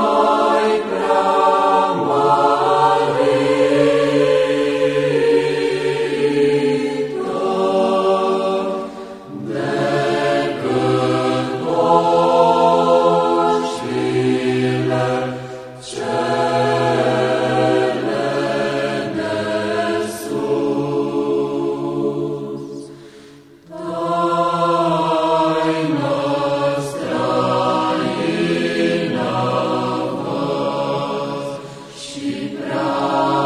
Oh. Lord.